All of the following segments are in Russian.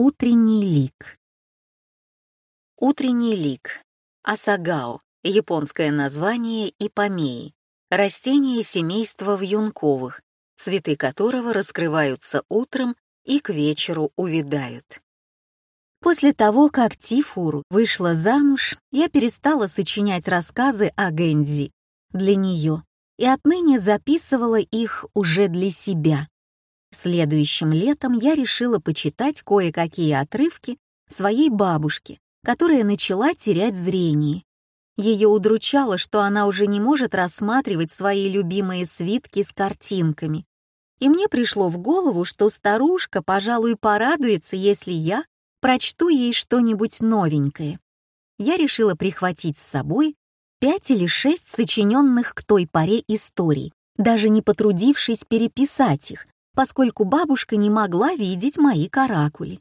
Утренний лик. Утренний лик. Асагао. Японское название ипомеи. Растение семейства вьюнковых, цветы которого раскрываются утром и к вечеру увядают. После того, как Тифуру вышла замуж, я перестала сочинять рассказы о Гэнзи для нее и отныне записывала их уже для себя. Следующим летом я решила почитать кое-какие отрывки своей бабушки, которая начала терять зрение. Ее удручало, что она уже не может рассматривать свои любимые свитки с картинками. И мне пришло в голову, что старушка, пожалуй, порадуется, если я прочту ей что-нибудь новенькое. Я решила прихватить с собой пять или шесть сочиненных к той поре историй, даже не потрудившись переписать их, поскольку бабушка не могла видеть мои каракули.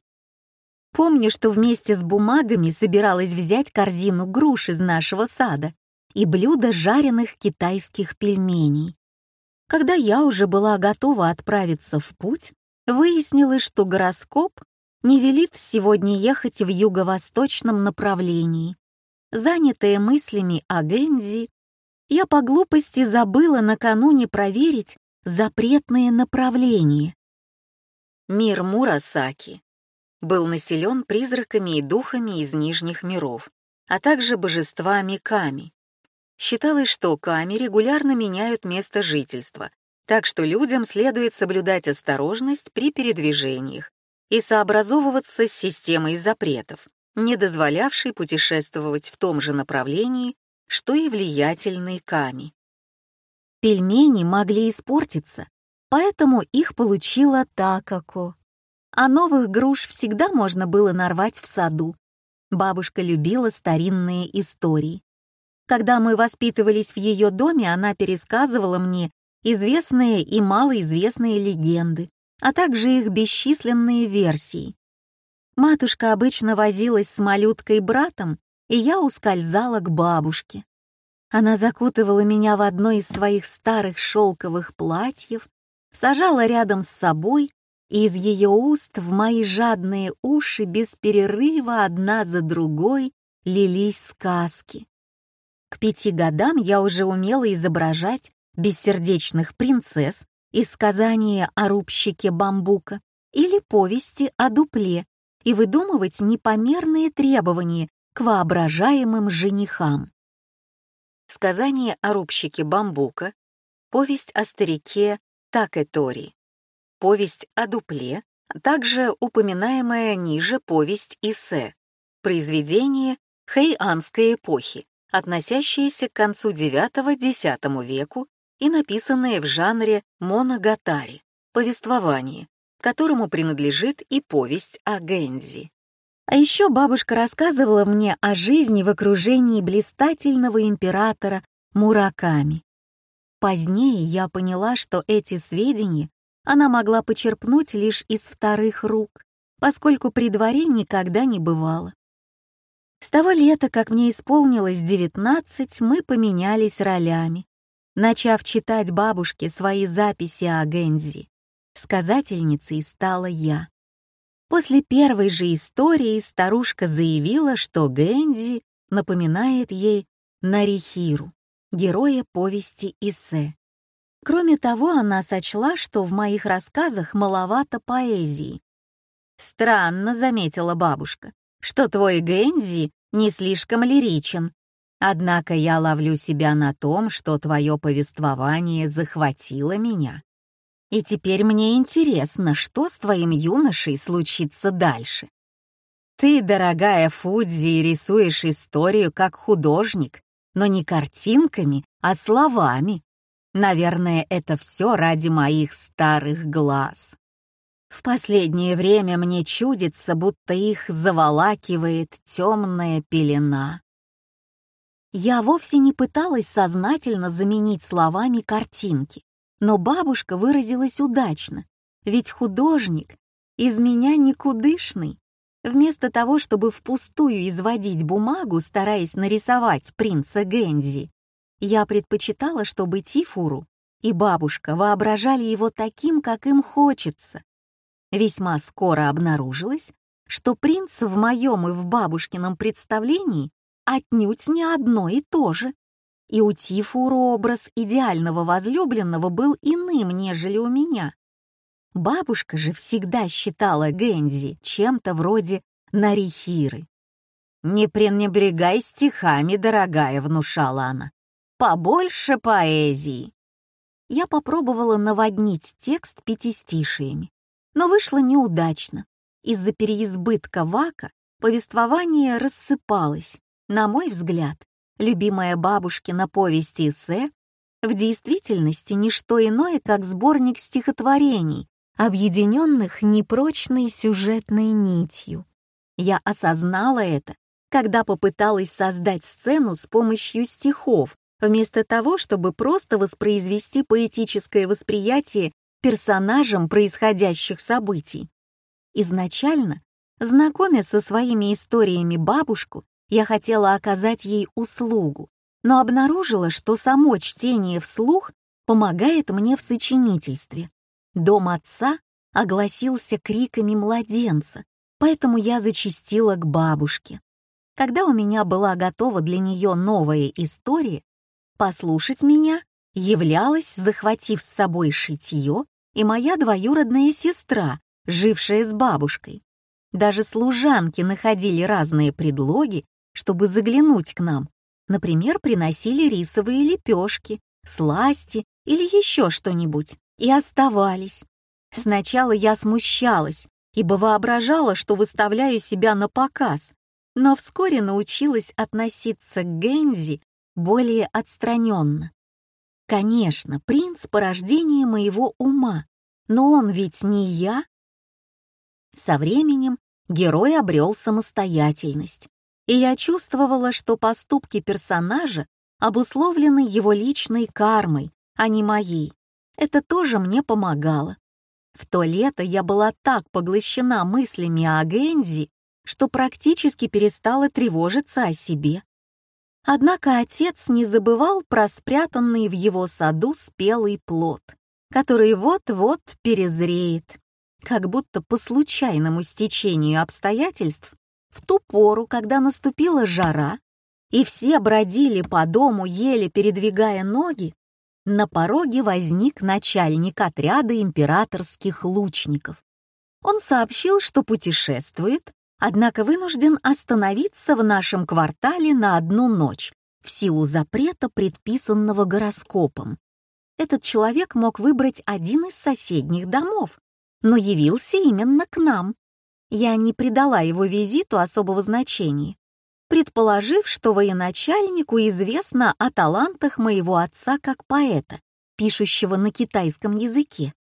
Помню, что вместе с бумагами собиралась взять корзину груш из нашего сада и блюдо жареных китайских пельменей. Когда я уже была готова отправиться в путь, выяснилось, что гороскоп не велит сегодня ехать в юго-восточном направлении. Занятая мыслями о Гэнзи, я по глупости забыла накануне проверить, запретные направления. Мир Мурасаки был населен призраками и духами из нижних миров, а также божествами Ками. Считалось, что Ками регулярно меняют место жительства, так что людям следует соблюдать осторожность при передвижениях и сообразовываться с системой запретов, не дозволявшей путешествовать в том же направлении, что и влиятельный Ками. Пельмени могли испортиться, поэтому их получила Такако. А новых груш всегда можно было нарвать в саду. Бабушка любила старинные истории. Когда мы воспитывались в ее доме, она пересказывала мне известные и малоизвестные легенды, а также их бесчисленные версии. Матушка обычно возилась с малюткой братом, и я ускользала к бабушке. Она закутывала меня в одно из своих старых шелковых платьев, сажала рядом с собой, и из ее уст в мои жадные уши без перерыва одна за другой лились сказки. К пяти годам я уже умела изображать бессердечных принцесс из сказания о рубщике бамбука или повести о дупле и выдумывать непомерные требования к воображаемым женихам. Сказание о рубщике бамбука, повесть о старике Такетори, повесть о дупле, а также упоминаемая ниже повесть Исе, произведение хэйанской эпохи, относящееся к концу IX-X веку и написанное в жанре моногатари, повествование, которому принадлежит и повесть о Гэнзи. А еще бабушка рассказывала мне о жизни в окружении блистательного императора Мураками. Позднее я поняла, что эти сведения она могла почерпнуть лишь из вторых рук, поскольку при дворе никогда не бывало. С того лета, как мне исполнилось девятнадцать, мы поменялись ролями, начав читать бабушке свои записи о Гэнзи. Сказательницей стала я. После первой же истории старушка заявила, что Гэнди напоминает ей Нарихиру, героя повести Исе. Кроме того, она сочла, что в моих рассказах маловато поэзии. «Странно», — заметила бабушка, — «что твой Гэнзи не слишком лиричен. Однако я ловлю себя на том, что твое повествование захватило меня. И теперь мне интересно, что с твоим юношей случится дальше. Ты, дорогая Фудзи, рисуешь историю как художник, но не картинками, а словами. Наверное, это все ради моих старых глаз. В последнее время мне чудится, будто их заволакивает темная пелена. Я вовсе не пыталась сознательно заменить словами картинки. Но бабушка выразилась удачно, ведь художник из меня никудышный. Вместо того, чтобы впустую изводить бумагу, стараясь нарисовать принца Гензи, я предпочитала, чтобы Тифуру и бабушка воображали его таким, как им хочется. Весьма скоро обнаружилось, что принц в моем и в бабушкином представлении отнюдь не одно и то же. И у Тифура образ идеального возлюбленного был иным, нежели у меня. Бабушка же всегда считала Гэнзи чем-то вроде Нарихиры. «Не пренебрегай стихами, дорогая», — внушала она. «Побольше поэзии». Я попробовала наводнить текст пятистишиями, но вышло неудачно. Из-за переизбытка вака повествование рассыпалось. На мой взгляд, любимая бабушкина повесть эссе в действительности не что иное, как сборник стихотворений, объединенных непрочной сюжетной нитью. Я осознала это, когда попыталась создать сцену с помощью стихов, вместо того, чтобы просто воспроизвести поэтическое восприятие персонажам происходящих событий. Изначально, знакомя со своими историями бабушку, я хотела оказать ей услугу, но обнаружила, что само чтение вслух помогает мне в сочинительстве. Дом отца огласился криками младенца, поэтому я зачастила к бабушке. Когда у меня была готова для нее новая история, послушать меня являлась, захватив с собой шитье, и моя двоюродная сестра, жившая с бабушкой. Даже служанки находили разные предлоги, чтобы заглянуть к нам. Например, приносили рисовые лепешки, сласти или еще что-нибудь, и оставались. Сначала я смущалась, ибо воображала, что выставляю себя на показ, но вскоре научилась относиться к Гензи более отстраненно. Конечно, принц — порождение моего ума, но он ведь не я. Со временем герой обрел самостоятельность, и я чувствовала, что поступки персонажа обусловлены его личной кармой, а не моей. Это тоже мне помогало. В то лето я была так поглощена мыслями о Гензи, что практически перестала тревожиться о себе. Однако отец не забывал про спрятанный в его саду спелый плод, который вот-вот перезреет, как будто по случайному стечению обстоятельств в ту пору, когда наступила жара, и все бродили по дому, еле передвигая ноги, на пороге возник начальник отряда императорских лучников. Он сообщил, что путешествует, однако вынужден остановиться в нашем квартале на одну ночь в силу запрета, предписанного гороскопом. Этот человек мог выбрать один из соседних домов, но явился именно к нам. Я не придала его визиту особого значения, предположив, что военачальнику известно о талантах моего отца как поэта, пишущего на китайском языке.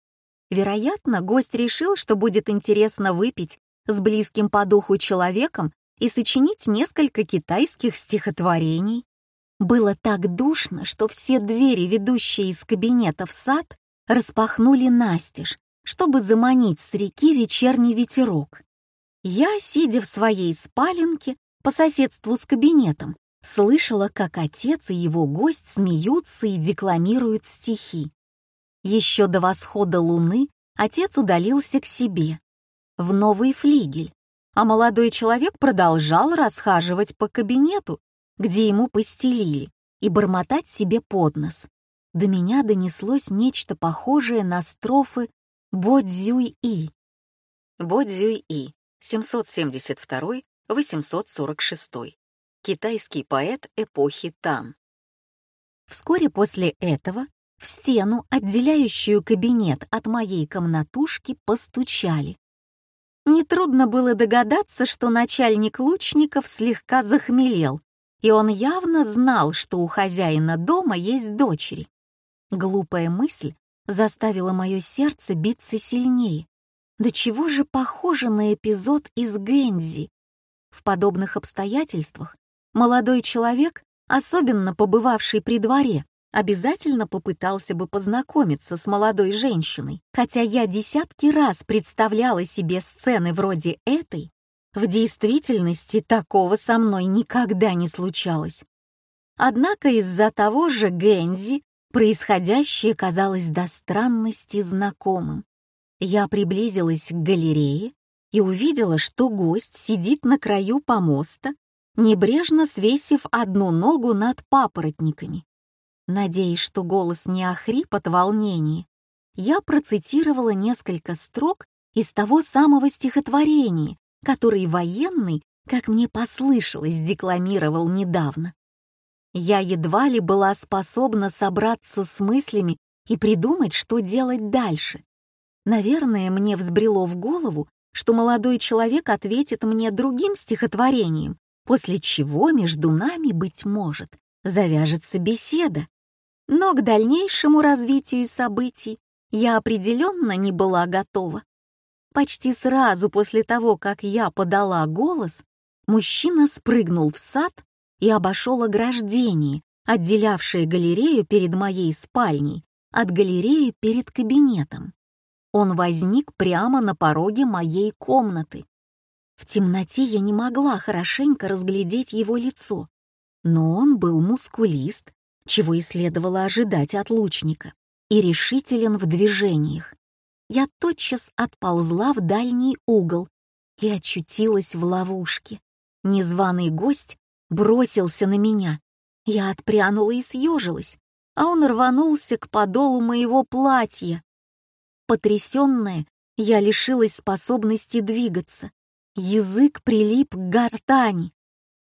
Вероятно, гость решил, что будет интересно выпить с близким по духу человеком и сочинить несколько китайских стихотворений. Было так душно, что все двери, ведущие из кабинета в сад, распахнули настежь, чтобы заманить с реки вечерний ветерок. Я, сидя в своей спаленке, по соседству с кабинетом, слышала, как отец и его гость смеются и декламируют стихи. Еще до восхода луны отец удалился к себе, в новый флигель, а молодой человек продолжал расхаживать по кабинету, где ему постелили, и бормотать себе под нос. До меня донеслось нечто похожее на строфы Бодзюй-И. Бодзюй-И, 772 846. Китайский поэт эпохи Тан. Вскоре после этого в стену, отделяющую кабинет от моей комнатушки, постучали. Нетрудно было догадаться, что начальник лучников слегка захмелел, и он явно знал, что у хозяина дома есть дочери. Глупая мысль заставила мое сердце биться сильнее. Да чего же похоже на эпизод из Гэнзи, в подобных обстоятельствах молодой человек, особенно побывавший при дворе, обязательно попытался бы познакомиться с молодой женщиной, хотя я десятки раз представляла себе сцены вроде этой, в действительности такого со мной никогда не случалось. Однако из-за того же Гензи происходящее казалось до странности знакомым. Я приблизилась к галерее и увидела, что гость сидит на краю помоста, небрежно свесив одну ногу над папоротниками. Надеясь, что голос не охрип от волнения, я процитировала несколько строк из того самого стихотворения, который военный, как мне послышалось, декламировал недавно. Я едва ли была способна собраться с мыслями и придумать, что делать дальше. Наверное, мне взбрело в голову, что молодой человек ответит мне другим стихотворением, после чего между нами, быть может, завяжется беседа. Но к дальнейшему развитию событий я определенно не была готова. Почти сразу после того, как я подала голос, мужчина спрыгнул в сад и обошел ограждение, отделявшее галерею перед моей спальней от галереи перед кабинетом. Он возник прямо на пороге моей комнаты. В темноте я не могла хорошенько разглядеть его лицо, но он был мускулист, чего и следовало ожидать от лучника, и решителен в движениях. Я тотчас отползла в дальний угол и очутилась в ловушке. Незваный гость бросился на меня. Я отпрянула и съежилась, а он рванулся к подолу моего платья. Потрясенная, я лишилась способности двигаться. Язык прилип к гортани.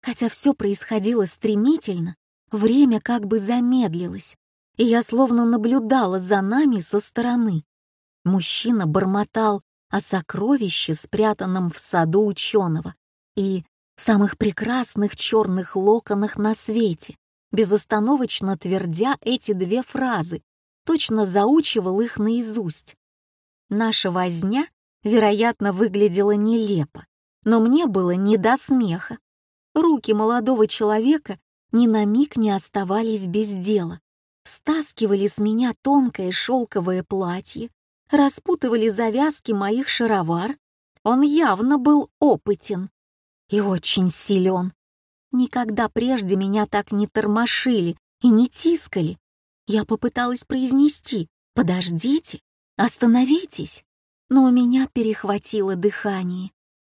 Хотя все происходило стремительно, время как бы замедлилось, и я словно наблюдала за нами со стороны. Мужчина бормотал о сокровище, спрятанном в саду ученого, и самых прекрасных черных локонах на свете, безостановочно твердя эти две фразы, точно заучивал их наизусть. Наша возня, вероятно, выглядела нелепо, но мне было не до смеха. Руки молодого человека ни на миг не оставались без дела. Стаскивали с меня тонкое шелковое платье, распутывали завязки моих шаровар. Он явно был опытен и очень силен. Никогда прежде меня так не тормошили и не тискали. Я попыталась произнести «Подождите, остановитесь», но у меня перехватило дыхание.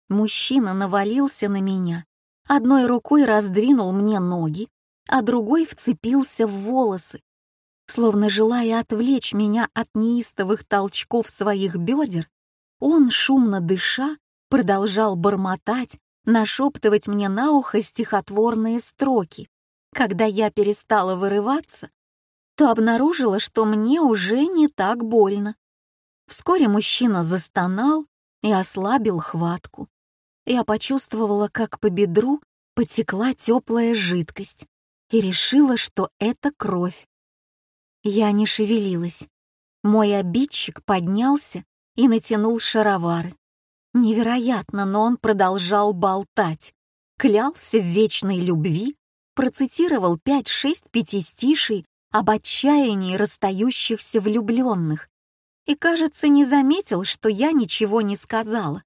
Мужчина навалился на меня, одной рукой раздвинул мне ноги, а другой вцепился в волосы, словно желая отвлечь меня от неистовых толчков своих бедер, он, шумно дыша, продолжал бормотать нашептывать мне на ухо стихотворные строки. Когда я перестала вырываться, то обнаружила, что мне уже не так больно. Вскоре мужчина застонал и ослабил хватку. Я почувствовала, как по бедру потекла теплая жидкость и решила, что это кровь. Я не шевелилась. Мой обидчик поднялся и натянул шаровары. Невероятно, но он продолжал болтать. Клялся в вечной любви, процитировал пять-шесть пятистишей об отчаянии расстающихся влюбленных и, кажется, не заметил, что я ничего не сказала.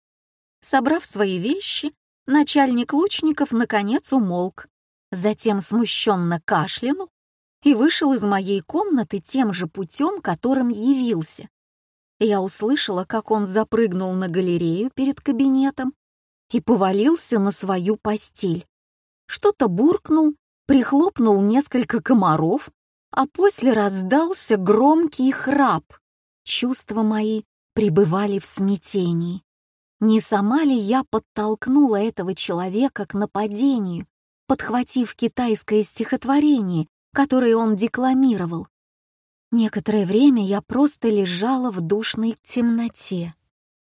Собрав свои вещи, начальник лучников наконец умолк, затем смущенно кашлянул и вышел из моей комнаты тем же путем, которым явился. Я услышала, как он запрыгнул на галерею перед кабинетом и повалился на свою постель. Что-то буркнул, прихлопнул несколько комаров, а после раздался громкий храп. Чувства мои пребывали в смятении. Не сама ли я подтолкнула этого человека к нападению, подхватив китайское стихотворение, которое он декламировал? Некоторое время я просто лежала в душной темноте,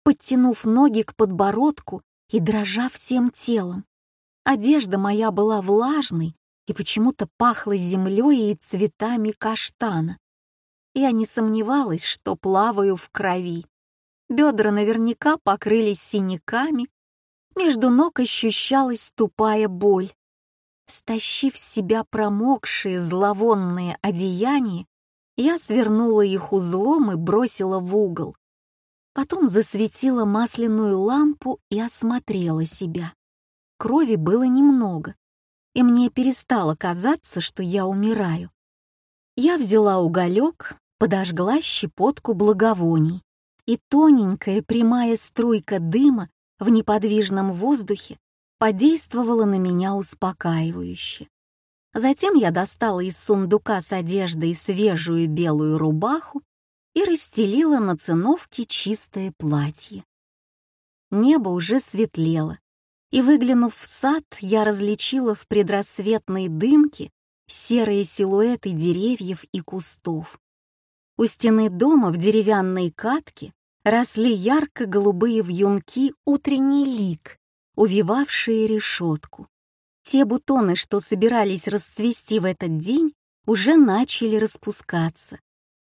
подтянув ноги к подбородку и дрожа всем телом. Одежда моя была влажной и почему-то пахла землей и цветами каштана. Я не сомневалась, что плаваю в крови. Бедра наверняка покрылись синяками, между ног ощущалась тупая боль. Стащив с себя промокшие зловонные одеяния, я свернула их узлом и бросила в угол. Потом засветила масляную лампу и осмотрела себя. Крови было немного, и мне перестало казаться, что я умираю. Я взяла уголек, подожгла щепотку благовоний, и тоненькая прямая струйка дыма в неподвижном воздухе подействовало на меня успокаивающе. Затем я достала из сундука с одеждой свежую белую рубаху и расстелила на циновке чистое платье. Небо уже светлело, и, выглянув в сад, я различила в предрассветной дымке серые силуэты деревьев и кустов. У стены дома в деревянной катке росли ярко-голубые вьюнки утренний лик, увивавшие решетку. Те бутоны, что собирались расцвести в этот день, уже начали распускаться.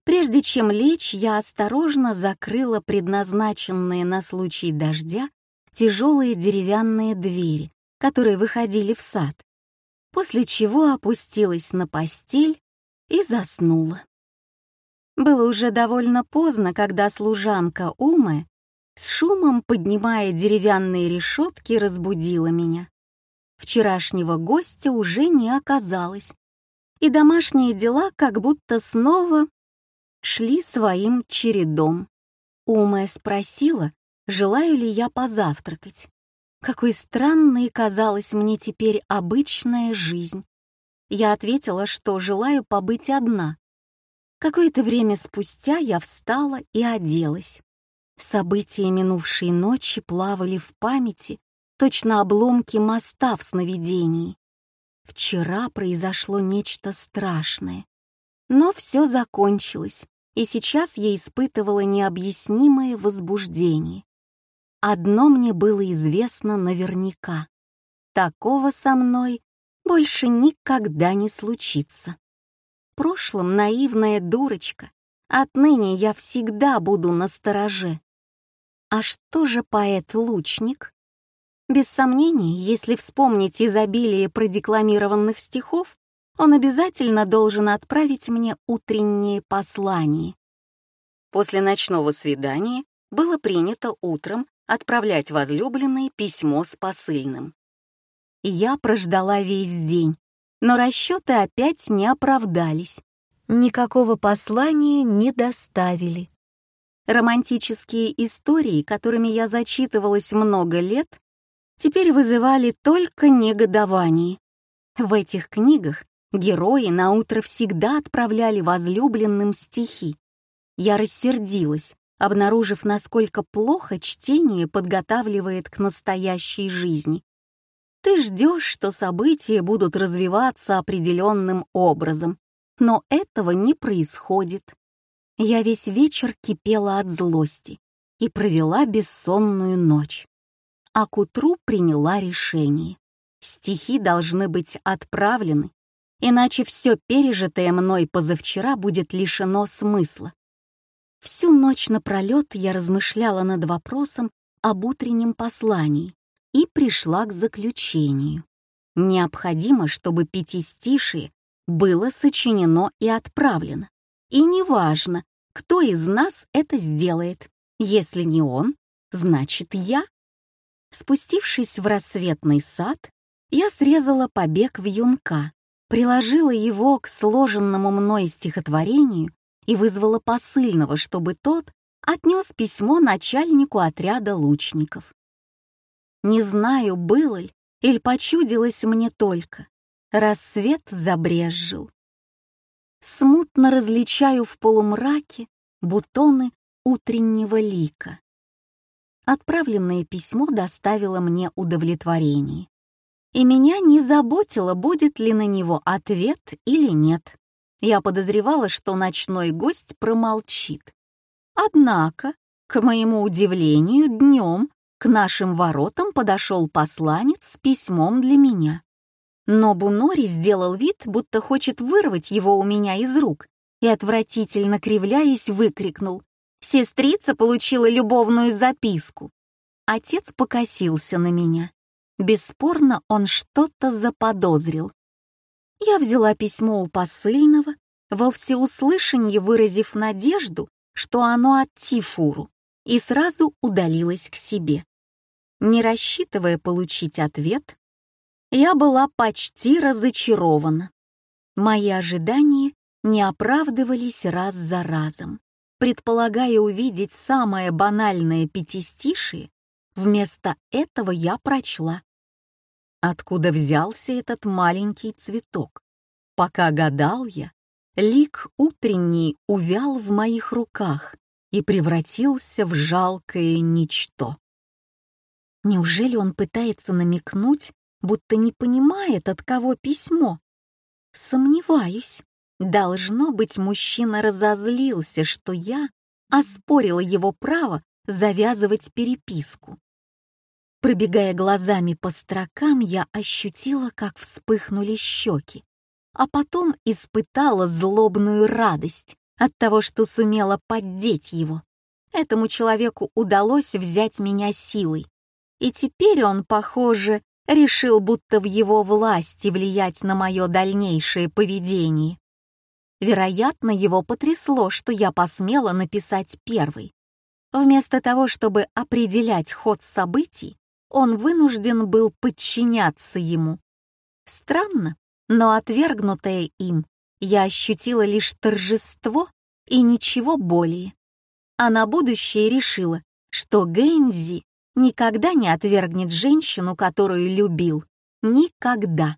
Прежде чем лечь, я осторожно закрыла предназначенные на случай дождя тяжелые деревянные двери, которые выходили в сад, после чего опустилась на постель и заснула. Было уже довольно поздно, когда служанка Ума, с шумом поднимая деревянные решетки, разбудила меня. Вчерашнего гостя уже не оказалось, и домашние дела как будто снова шли своим чередом. Ума спросила, желаю ли я позавтракать. Какой странной казалась мне теперь обычная жизнь. Я ответила, что желаю побыть одна. Какое-то время спустя я встала и оделась. События минувшей ночи плавали в памяти, точно обломки моста в сновидении. Вчера произошло нечто страшное. Но все закончилось, и сейчас я испытывала необъяснимое возбуждение. Одно мне было известно наверняка. Такого со мной больше никогда не случится. Прошлом наивная дурочка, отныне я всегда буду на стороже. А что же поэт-лучник? Без сомнений, если вспомнить изобилие продекламированных стихов, он обязательно должен отправить мне утреннее послание. После ночного свидания было принято утром отправлять возлюбленной письмо с посыльным. Я прождала весь день, но расчеты опять не оправдались. Никакого послания не доставили. Романтические истории, которыми я зачитывалась много лет, теперь вызывали только негодование. В этих книгах герои на утро всегда отправляли возлюбленным стихи. Я рассердилась, обнаружив, насколько плохо чтение подготавливает к настоящей жизни. Ты ждешь, что события будут развиваться определенным образом, но этого не происходит. Я весь вечер кипела от злости и провела бессонную ночь. А к утру приняла решение. Стихи должны быть отправлены, иначе все пережитое мной позавчера будет лишено смысла. Всю ночь напролет я размышляла над вопросом об утреннем послании пришла к заключению. Необходимо, чтобы пятистишие было сочинено и отправлено. И неважно, кто из нас это сделает. Если не он, значит я. Спустившись в рассветный сад, я срезала побег в юнка, приложила его к сложенному мной стихотворению и вызвала посыльного, чтобы тот отнес письмо начальнику отряда лучников. Не знаю, было ли или почудилось мне только. Рассвет забрезжил. Смутно различаю в полумраке бутоны утреннего лика. Отправленное письмо доставило мне удовлетворение. И меня не заботило, будет ли на него ответ или нет. Я подозревала, что ночной гость промолчит. Однако, к моему удивлению, днем к нашим воротам подошел посланец с письмом для меня. Но Бунори сделал вид, будто хочет вырвать его у меня из рук, и, отвратительно кривляясь, выкрикнул. «Сестрица получила любовную записку!» Отец покосился на меня. Бесспорно, он что-то заподозрил. Я взяла письмо у посыльного, во всеуслышанье выразив надежду, что оно от Тифуру, и сразу удалилась к себе. Не рассчитывая получить ответ, я была почти разочарована. Мои ожидания не оправдывались раз за разом. Предполагая увидеть самое банальное пятистишие, Вместо этого я прочла. Откуда взялся этот маленький цветок? Пока гадал я, лик утренний увял в моих руках и превратился в жалкое ничто. Неужели он пытается намекнуть, будто не понимает, от кого письмо? Сомневаюсь. Должно быть, мужчина разозлился, что я оспорила его право завязывать переписку. Пробегая глазами по строкам, я ощутила, как вспыхнули щеки, а потом испытала злобную радость от того, что сумела поддеть его. Этому человеку удалось взять меня силой, и теперь он, похоже, решил, будто в его власти влиять на мое дальнейшее поведение. Вероятно, его потрясло, что я посмела написать первый. Вместо того, чтобы определять ход событий, он вынужден был подчиняться ему. Странно, но отвергнутое им, я ощутила лишь торжество и ничего более. А на будущее решила, что Гэнзи никогда не отвергнет женщину, которую любил. Никогда.